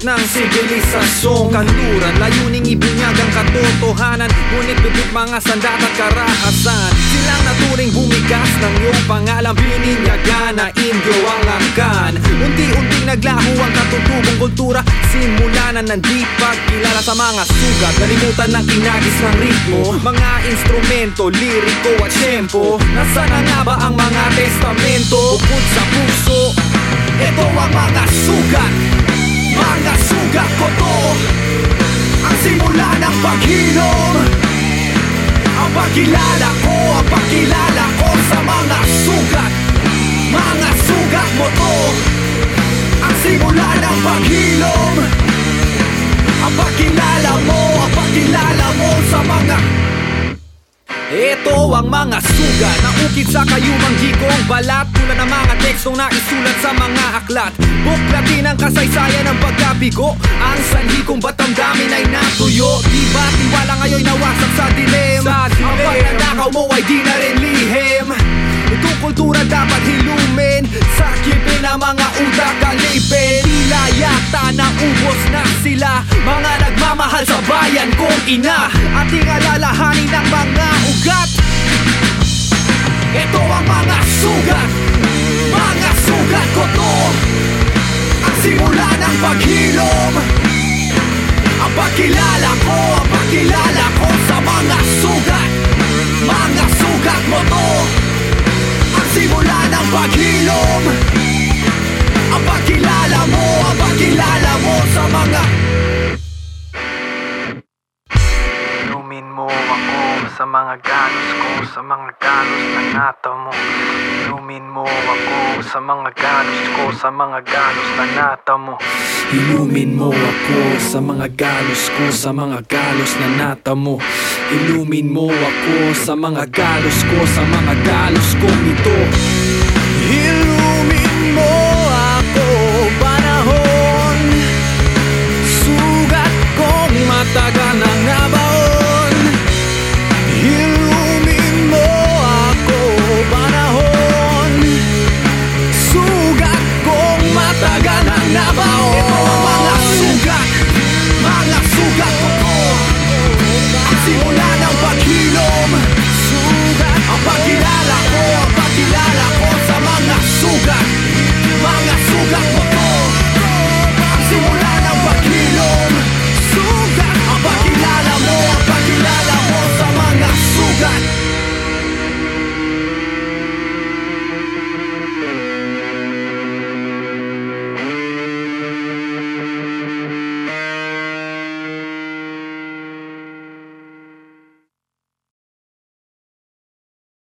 ng sibilisasyon. Kanluran, layuning ibinyag ang katotohanan. Ngunit bibig mga sandat at karahasan. Silang naturing bumigas ng iyong pangalan Bininyagan na Indio ang angkan. Unti-unting naglaho ang katutubong kultura. Simula na nandi pagkilala sa mga sugat. Nalimutan ng kinagis ng ritmo. Mga instrumento, liriko at tempo Nasaan na nga ba ang mga testamento? Bukod sa puso Ito ang mga sugat. Mga sugat ko to. Ang simula ng paghilom Ang pagkilala ko Ang pagkilala ko sa mga sugat. Mga sugat mo to. Ang simula ng paghilom Ang pagkilala mo Ang pagkilala mo sa mga ito ang mga sugat na ukit sa kayumang gigong balat. Tulad ng mga tekstong na isulat sa mga aklat. Buklatin ang kasaysayan ng pagkabigo. Ang sanhi kung ba't ang damin ay natuyo. Di ba tiwala ngayon nawasak sa dilim Sa dilim Ang pagnanakaw mo ay di na rin lihim. Itong kultura dapat hilumin. Sakipin ang mga utak alipin Tila yata na ubos na sila. Mga nagmamahal sa bayan kong ina. Ating alalahanin ang paghilom Ang pagkilala ko Ang pagkilala ko sa mga sugat Mga sugat mo to. Ang simula ng paghilom Ang pagkilala mo Ang pagkilala mo sa mga Inumin mo ako sa mga galos ko Sa mga galos na nata mo. Inumin mo ako sa mga galos ko Sa mga galos na nata mo Inumin mo ako sa mga galos ko Sa mga galos na nata mo Inumin mo ako sa mga galos ko Sa mga galos ko ito